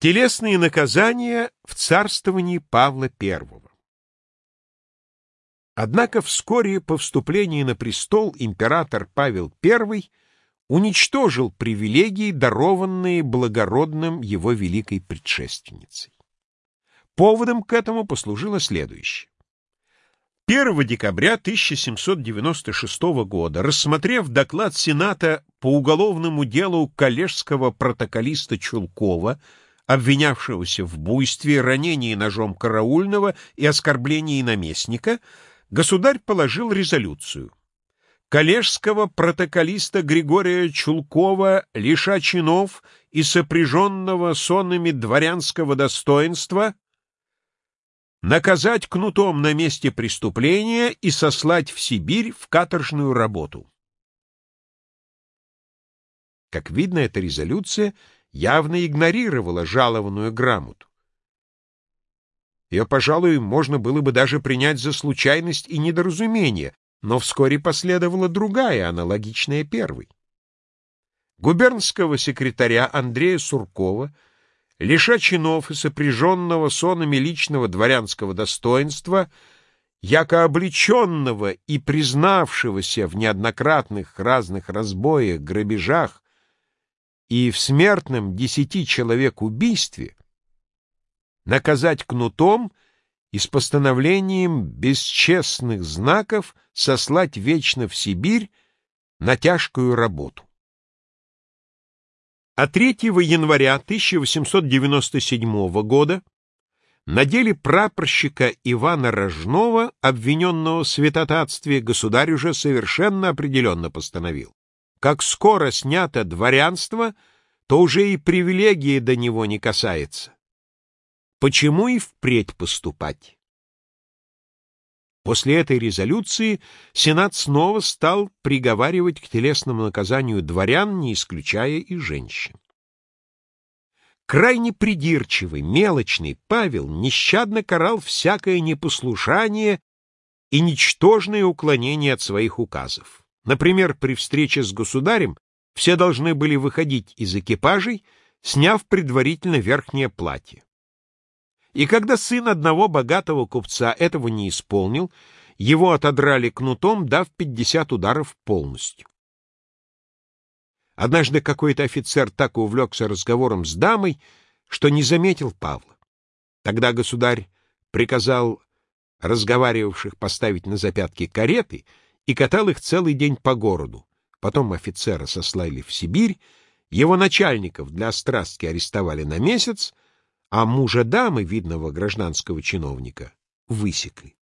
Телесные наказания в царствовании Павла I. Однако вскоре по вступлении на престол император Павел I уничтожил привилегии, дарованные благородным его великой предшественницей. Поводом к этому послужило следующее. 1 декабря 1796 года, рассмотрев доклад Сената по уголовному делу коллежского протоколиста Чулкова, обвинявшегося в буйстве, ранении ножом караульного и оскорблении наместника, государь положил резолюцию. Коллежского протоколиста Григория Чулкова, лиша чинов и сопряженного сонами дворянского достоинства, наказать кнутом на месте преступления и сослать в Сибирь в каторжную работу. Как видно, эта резолюция — явно игнорировала жалованную грамоту. Ее, пожалуй, можно было бы даже принять за случайность и недоразумение, но вскоре последовала другая, аналогичная первой. Губернского секретаря Андрея Суркова, лиша чинов и сопряженного сонами личного дворянского достоинства, яко облеченного и признавшегося в неоднократных разных разбоях, грабежах и в смертном десяти человек убийстве наказать кнутом и с постановлением бесчестных знаков сослать вечно в Сибирь на тяжкую работу. А 3 января 1897 года на деле прапорщика Ивана Рожнова, обвиненного в святотатстве, государь уже совершенно определенно постановил. Как скоро снято дворянство, то уже и привилегии до него не касается. Почему и впредь поступать? После этой резолюции Сенат снова стал приговаривать к телесному наказанию дворян, не исключая и женщин. Крайне придирчивый, мелочный Павел нещадно карал всякое непослушание и ничтожное уклонение от своих указов. Например, при встрече с государем все должны были выходить из экипажей, сняв предварительно верхнее платье. И когда сын одного богатого купца этого не исполнил, его отодрали кнутом, дав 50 ударов полностью. Однажды какой-то офицер так увлекся разговором с дамой, что не заметил Павла. Тогда государь приказал разговаривавших поставить на запятки кареты — и катал их целый день по городу. Потом офицера сослали в Сибирь, его начальников для страстки арестовали на месяц, а мужа дамы, видного гражданского чиновника, высекли.